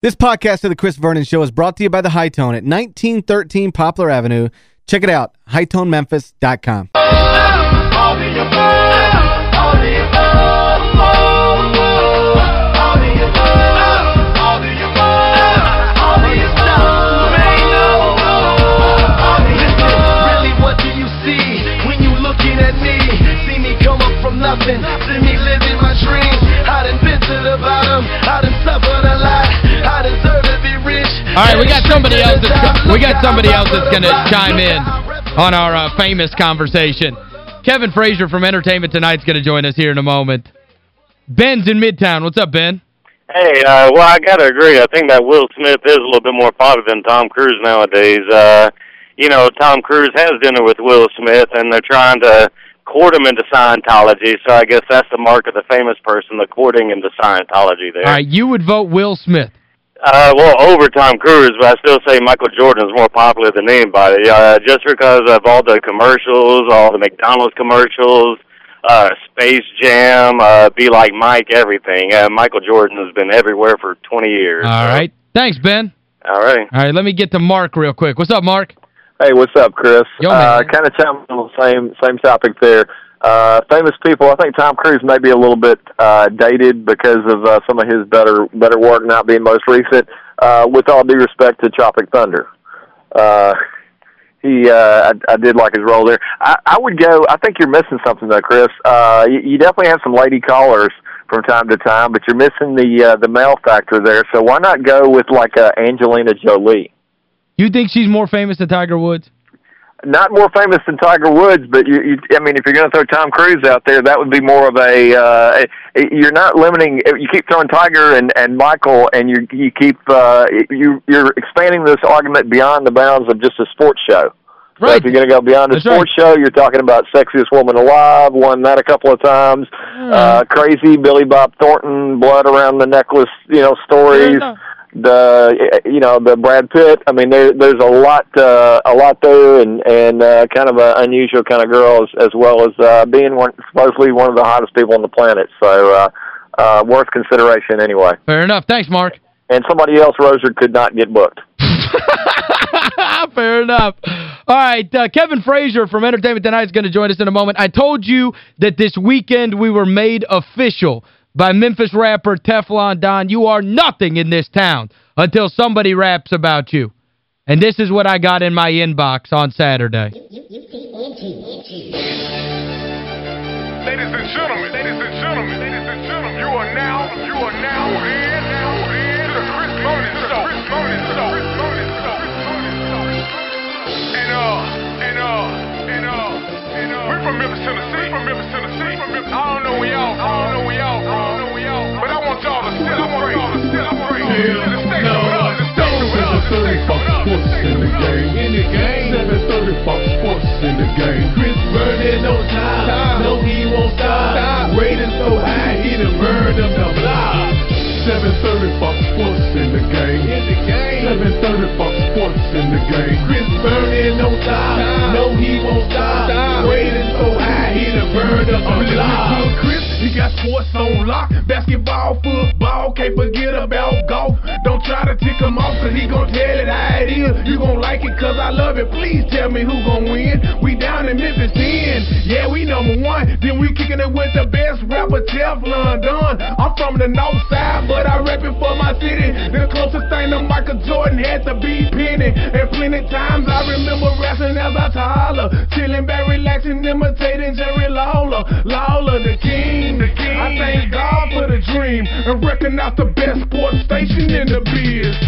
This podcast of the Chris Vernon Show is brought to you by The Hi-Tone at 1913 Poplar Avenue. Check it out, hitonememphis.com. All right, we got somebody else that's we got somebody else that's going to chime in on our uh, famous conversation. Kevin Frazier from Entertainment Tonight's going to join us here in a moment. Ben's in Midtown. What's up, Ben? Hey, uh, well, I got to agree. I think that Will Smith is a little bit more popular than Tom Cruise nowadays. Uh, you know, Tom Cruise has dinner with Will Smith, and they're trying to court him into Scientology. So I guess that's the mark of the famous person, the courting into Scientology there. All right, you would vote Will Smith. Uh, well, over Tom Cruise, but I still say Michael Jordan is more popular than anybody. Uh, just because of all the commercials, all the McDonald's commercials, uh, Space Jam, uh, Be Like Mike, everything. Uh, Michael Jordan has been everywhere for 20 years. All so. right. Thanks, Ben. All right. All right, let me get to Mark real quick. What's up, Mark? Hey, what's up, Chris? Yo, uh, kind of on the same same topic there. Uh, famous people. I think Tom Cruise may be a little bit uh, dated because of uh, some of his better better work not being most recent. Uh, with all due respect to Tropic Thunder, uh, he uh, I, I did like his role there. I, I would go. I think you're missing something though, Chris. Uh, you, you definitely have some lady callers from time to time, but you're missing the uh, the male factor there. So why not go with like uh, Angelina Jolie? You think she's more famous than Tiger Woods? Not more famous than Tiger Woods, but you, you I mean, if you're going to throw Tom Cruise out there, that would be more of a. Uh, you're not limiting. You keep throwing Tiger and and Michael, and you you keep uh, you you're expanding this argument beyond the bounds of just a sports show. Right. So if you're going to go beyond a That's sports show, you're talking about sexiest woman alive, won that a couple of times. Hmm. Uh, crazy Billy Bob Thornton, blood around the necklace, you know, stories. The you know the Brad Pitt. I mean, there there's a lot uh, a lot there, and and uh, kind of an unusual kind of girl as, as well as uh, being one supposedly one of the hottest people on the planet. So uh, uh, worth consideration anyway. Fair enough. Thanks, Mark. And somebody else, Roser, could not get booked. Fair enough. All right, uh, Kevin Frazier from Entertainment Tonight is going to join us in a moment. I told you that this weekend we were made official by Memphis rapper Teflon Don. You are nothing in this town until somebody raps about you. And this is what I got in my inbox on Saturday. Ladies and gentlemen, ladies and gentlemen, ladies and gentlemen, you are now, you are now in, now in the Chris Vernon Show. Chris Vernon Show. Uh, and uh, and uh, and uh, we're from Memphis, Tennessee. We're from Memphis, Tennessee. From Memphis. I don't know where y'all, I don't know the block. Chris, he got sports on lock. Basketball, football, can't forget about golf. Don't try to him off, cause he gon' tell it how it is. You gon' like it, cause I love it. Please tell me who gon' win. We down in Memphis 10. Yeah, we number one. Then we kicking it with the best rapper, Teflon Don. I'm from the north side, but I rep it for my city. The closest thing to Michael Jordan had to be Penny. And plenty times I remember rapping as I holler. Chilling back, relaxing, imitating Jerry Lawler. Lawler, the king. The king. I thank God for the dream and recognize the best sports station in the biz.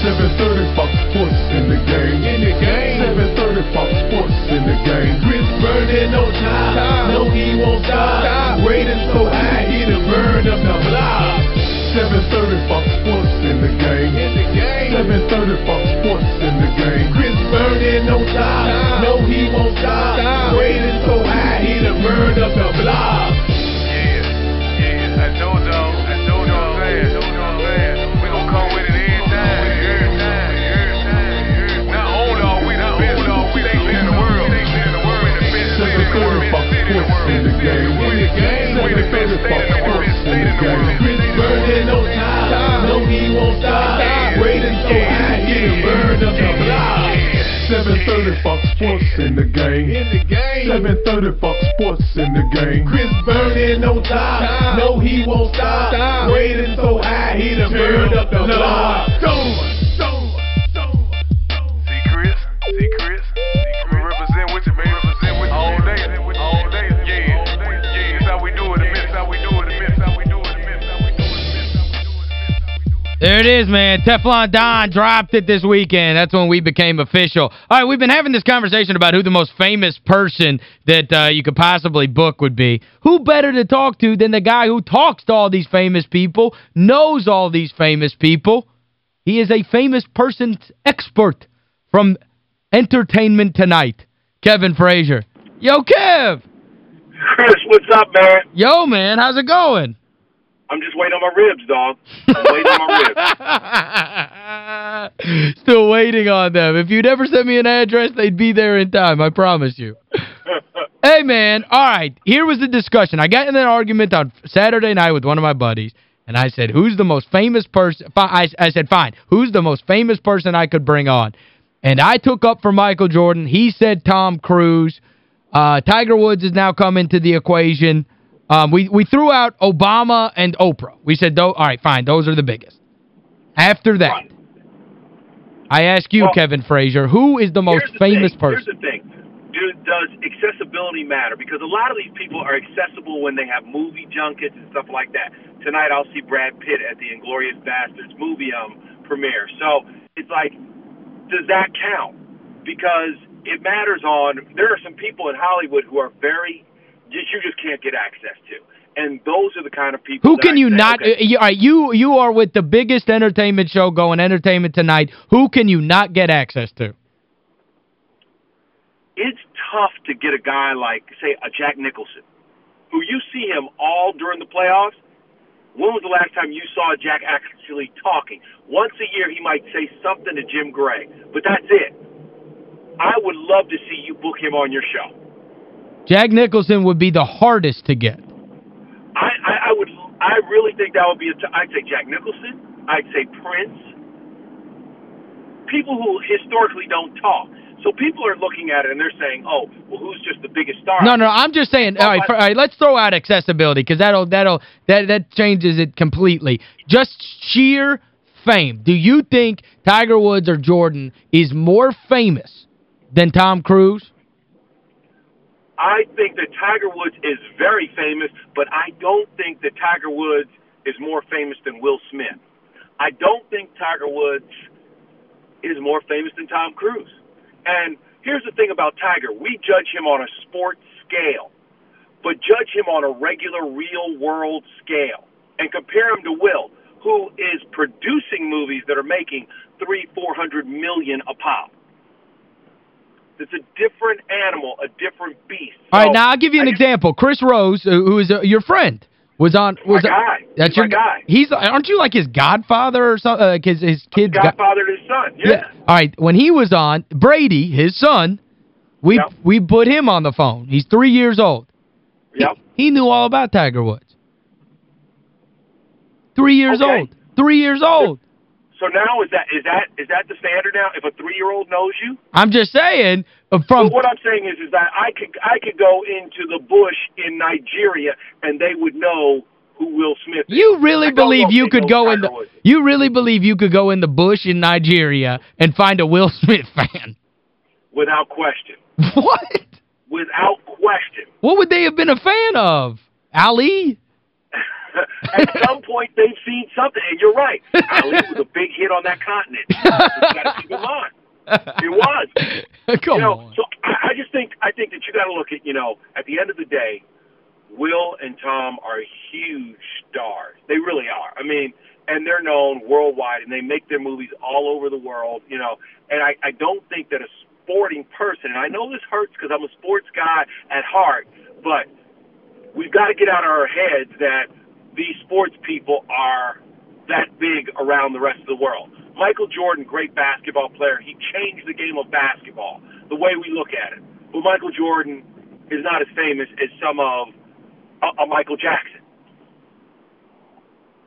game. In the game. 730 Fox Sports in the game. Chris Vernon on top. No, he won't stop. stop. Rated so high, he done burned up the block. There it is, man. Teflon Don dropped it this weekend. That's when we became official. All right, we've been having this conversation about who the most famous person that uh, you could possibly book would be. Who better to talk to than the guy who talks to all these famous people, knows all these famous people? He is a famous person's expert from Entertainment Tonight. Kevin Frazier. Yo, Kev! Chris, what's up, man? Yo, man, how's it going? I'm just waiting on my ribs, dog. I'm waiting on my ribs. Still waiting on them. If you'd ever send me an address, they'd be there in time, I promise you. hey, man, all right, here was the discussion. I got in an argument on Saturday night with one of my buddies, and I said, who's the most famous person? I, I said, fine, who's the most famous person I could bring on? And I took up for Michael Jordan. He said Tom Cruise. Uh, Tiger Woods is now coming to the equation. Um, we, we threw out Obama and Oprah. We said, all right, fine, those are the biggest. After that, Right. I ask you, Well, Kevin Frazier, who is the most the famous thing. person? Here's the thing. Do, does accessibility matter? Because a lot of these people are accessible when they have movie junkets and stuff like that. Tonight I'll see Brad Pitt at the Inglourious Basterds movie um, premiere. So it's like, does that count? Because it matters on, there are some people in Hollywood who are very, you just can't get access to. And those are the kind of people Who can you say, not okay, uh, you, you you are with the biggest entertainment show going Entertainment Tonight. Who can you not get access to? it's tough to get a guy like, say, a Jack Nicholson, who you see him all during the playoffs. When was the last time you saw Jack actually talking? Once a year, he might say something to Jim Gray, but that's it. I would love to see you book him on your show. Jack Nicholson would be the hardest to get. I, I, I would, I really think that would be a. T- I'd say Jack Nicholson. I'd say Prince. People who historically don't talk. So people are looking at it and they're saying, "Oh, well, who's just the biggest star?" No, no, I'm just saying, all, right, for, all right, let's throw out accessibility because that'll that'll that that changes it completely. Just sheer fame. Do you think Tiger Woods or Jordan is more famous than Tom Cruise? I think that Tiger Woods is very famous, but I don't think that Tiger Woods is more famous than Will Smith. I don't think Tiger Woods is more famous than Tom Cruise. And here's the thing about Tiger we judge him on a sports scale, but judge him on a regular, real world scale and compare him to Will, who is producing movies that are making three, four hundred million a pop. It's a different animal, a different beast. All right, So, now I'll give you an I example. Chris Rose, who is uh, your friend, was on was guy. That's He's your guy. He's aren't you like his godfather or something? Uh, his his kid's go- Godfather to his son. Yes. All right, when he was on, Brady, his son, we Yep. we put him on the phone. He's three years old. Yep. He knew all about Tiger Woods. Three years Okay. old. Three years old. So now is that is that is that the standard now? If a three year old knows you, I'm just saying, uh, from what I'm saying is is that I could I could go into the bush in Nigeria and they would know who Will Smith is. you really believe you could go Tiger in the you really believe you could go in the bush in Nigeria and find a Will Smith fan? without question, What? without question. What would they have been a fan of? Ali? At some point they've seen something, and you're right. Ali was a big hit on that continent. You got to keep in mind. It was. Come you know, on. so I, I just think I think that you got to look at you know at the end of the day, Will and Tom are huge stars. They really are. I mean, and they're known worldwide, and they make their movies all over the world. You know, and I I don't think that a sporting person, and I know this hurts because I'm a sports guy at heart, but we've got to get out of our heads that these sports people are that big around the rest of the world. Michael Jordan, great basketball player. He changed the game of basketball, the way we look at it. But Michael Jordan is not as famous as some of a, a Michael Jackson.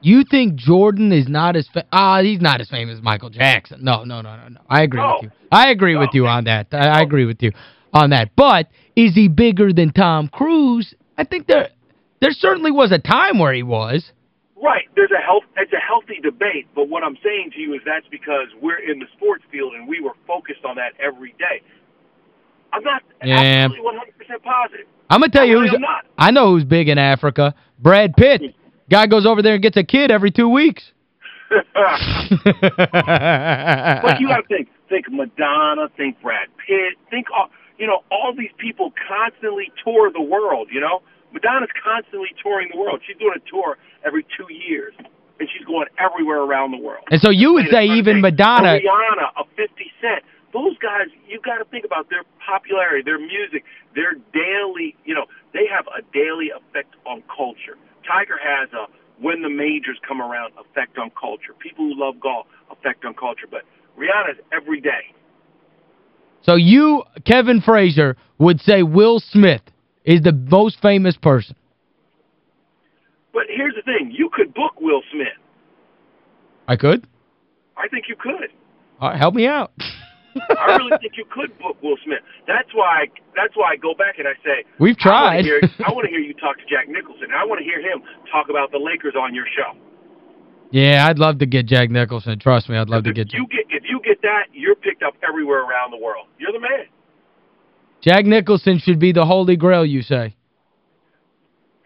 You think Jordan is not as ah he's not as famous as Michael Jackson. No, no, no, no, no. I agree No. with you. I agree with you on that. I, I agree with you on that. But is he bigger than Tom Cruise? I think there there certainly was a time where he was. Right. There's a health it's a healthy debate, but what I'm saying to you is that's because we're in the sports field and we were focused on that every day. I'm not Yeah. absolutely 100% positive. I'm going to tell you who's not. I know who's big in Africa. Brad Pitt. Guy goes over there and gets a kid every two weeks. but you got to think think Madonna, think Brad Pitt, think all you know, all these people constantly tour the world, you know? Madonna's constantly touring the world. She's doing a tour every 2 years. And she's going everywhere around the world. And so you would say even Madonna Rihanna, a 50 Cent. Those guys—you've got to think about their popularity, their music, their daily, you know, they have a daily effect on culture. Tiger has a when the majors come around effect on culture. People who love golf effect on culture, but Rihanna's every day. So you, Kevin Frazier, would say Will Smith is the most famous person. But here's the thing, you could book Will Smith. I could? I think you could. Right, help me out. I really think you could book Will Smith. That's why that's why I go back and I say We've I tried. hear, I want to hear you talk to Jack Nicholson. I want to hear him talk about the Lakers on your show. yeah, I'd love to get Jack Nicholson. Trust me, I'd love to get you get if you get that, you're picked up everywhere around the world. You're the man. Jack Nicholson should be the holy grail, you say,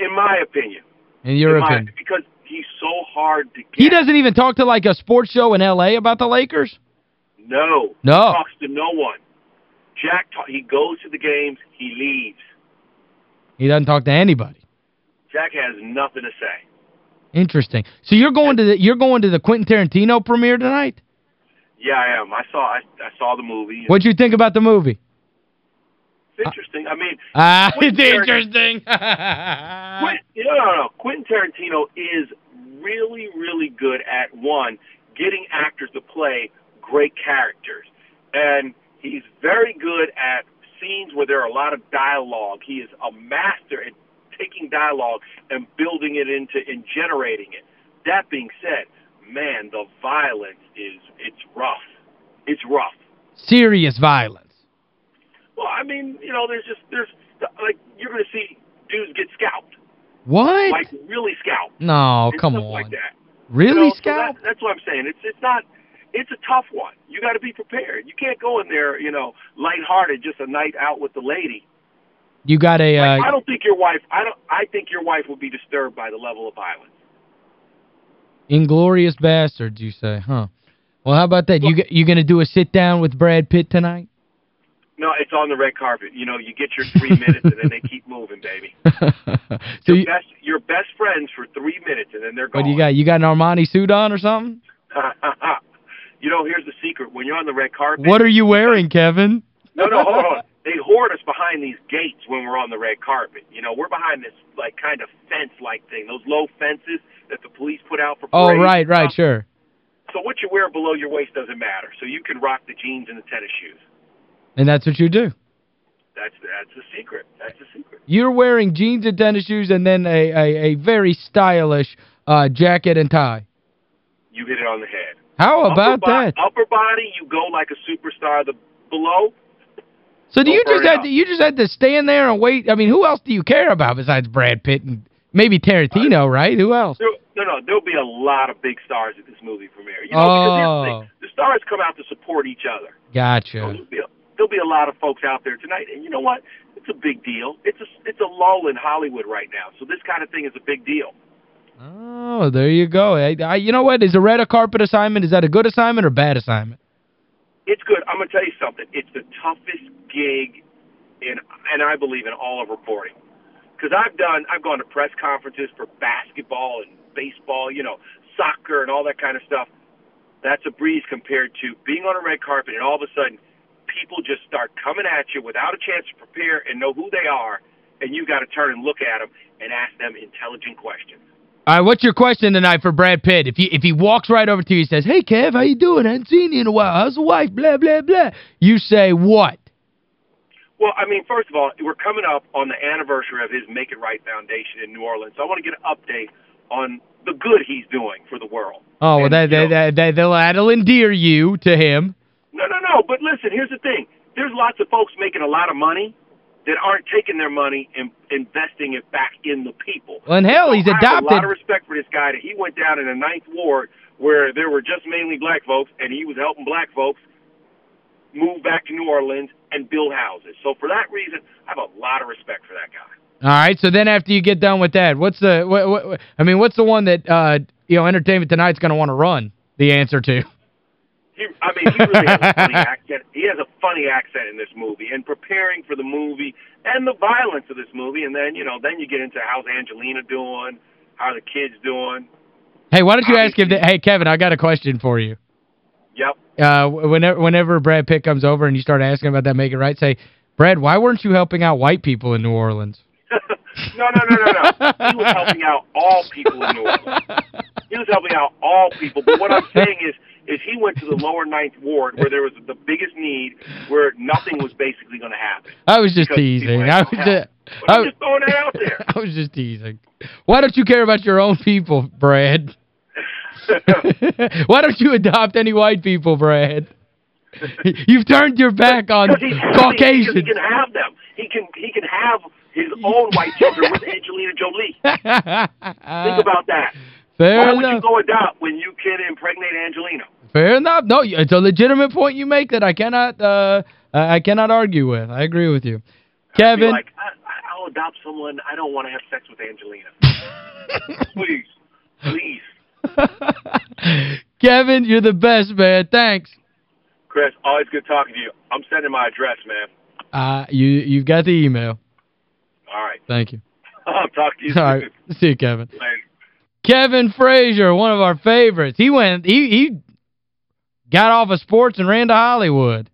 In my opinion. in your in my- opinion. because he's so hard to get. He doesn't even talk to like a sports show in L.A. about the Lakers? No. No. He talks to no one. Jack he goes to the games, he leaves. He doesn't talk to anybody. Jack has nothing to say. Interesting. So you're going to the you're going to the Quentin Tarantino premiere tonight? Yeah, I am. I saw I, I saw the movie. What'd you think about the movie? Interesting. I mean, Ah, it's interesting. Quentin, no, no, no. Quentin Tarantino is really, really good at one getting actors to play great characters, and he's very good at scenes where there are a lot of dialogue. He is a master at taking dialogue and building it into and generating it. That being said, man, the violence is it's rough. It's rough. Serious violence. Well, I mean, you know, there's just there's like you're going to see dudes get scalped, What? like really scalped. no, come on. Like that. Really, You know, so that, that's what I'm saying. It's it's not it's a tough one. You got to be prepared. You can't go in there, you know, lighthearted, just a night out with the lady. You got a Like, uh, I don't think your wife. I don't. I think your wife would be disturbed by the level of violence. inglorious bastard, you say, huh? Well, how about that? You g- you going to do a sit down with Brad Pitt tonight? No, it's on the red carpet. You know, you get your three minutes and then they keep moving, baby. so Your you, best, your best friends for three minutes and then they're gone. what you got? You got an Armani suit on or something? you know, here's the secret. When you're on the red carpet, What are you wearing, Kevin? No, no, hold on. They hoard us behind these gates when we're on the red carpet. You know, we're behind this like kind of fence-like thing, those low fences that the police put out for Oh, right, right, sure. So what you wear below your waist doesn't matter. So you can rock the jeans and the tennis shoes. And that's what you do. That's that's the secret. That's the secret. You're wearing jeans and tennis shoes and then a, a, a very stylish uh, jacket and tie. You hit it on the head. How about upper that? Upper body, you go like a superstar. The below, So do Don't you just have to you just had to stand there and wait? I mean, who else do you care about besides Brad Pitt and maybe Tarantino, right? Who else? there, no, no, there'll be a lot of big stars at this movie premiere. You know, Oh. because the the stars come out to support each other. Gotcha. a, there'll be a lot of folks out there tonight, and you know what? It's a big deal. It's a it's a lull in Hollywood right now, so this kind of thing is a big deal. Oh, there you go. I, I, you know what? Is a red carpet assignment, is that a good assignment or bad assignment? It's good. I'm gonna tell you something. It's the toughest gig in, and I believe in all of reporting, because I've done I've gone to press conferences for basketball and baseball, you know, soccer and all that kind of stuff. That's a breeze compared to being on a red carpet and all of a sudden people just start coming at you without a chance to prepare and know who they are, and you got to turn and look at them and ask them intelligent questions. All right, what's your question tonight for Brad Pitt? If he if he walks right over to you and says, "Hey Kev, how you doing? I haven't seen you in a while. How's the wife? Blah blah blah." You say what? Well, I mean, first of all, we're coming up on the anniversary of his Make It Right Foundation in New Orleans. So I want to get an update on the good he's doing for the world. Oh, well, And, that, that, that, that'll, that'll endear you to him. No. But listen, here's the thing. There's lots of folks making a lot of money that aren't taking their money and investing it back in the people. Well, and hell, he's So I have a lot of respect for this guy that he went down in the ninth ward where there were just mainly black folks, and he was helping black folks move back to New Orleans and build houses. So for that reason, I have a lot of respect for that guy. All right, so then after you get done with that, what's the what, what I mean, what's the one that uh you know Entertainment Tonight's going to want to run the answer to? He, I mean, he really has a funny accent. He has a funny accent in this movie, and preparing for the movie and the violence of this movie, and then you know, then you get into how's Angelina doing, how are the kids doing. Hey, why don't you ask him, hey, Kevin, I got a question for you. Yep. Uh, whenever, whenever Brad Pitt comes over and you start asking about that Make It Right, say, Brad, why weren't you helping out white people in New Orleans? no, no, no, no, no. He was helping out all people in New Orleans. He was helping out all people. But what I'm saying is, is he went to the lower ninth ward where there was the biggest need, where nothing was basically going to happen. I was just teasing. I was just, I, I'm just throwing it out there. I was just teasing. Why don't you care about your own people, Brad? Why don't you adopt any white people, Brad? You've turned your back on Because he's happy because Caucasians. he can have them. He can he can have his own white children with Angelina Jolie. Think about that. Fair Why would you enough. go adopt when you can impregnate Angelina? Fair enough. No, it's a legitimate point you make that I cannot uh I cannot argue with. I agree with you. Kevin, like, I, I- I'll adopt someone. I don't want to have sex with Angelina. please, please, Kevin, you're the best, man. Thanks. Chris. Always good talking to you. I'm sending my address, man. Uh you you've got the email. All right. Thank you. I'll talk to you All right. soon. See you, Kevin. Later. Kevin Frazier, one of our favorites. He went he he got off of sports and ran to Hollywood.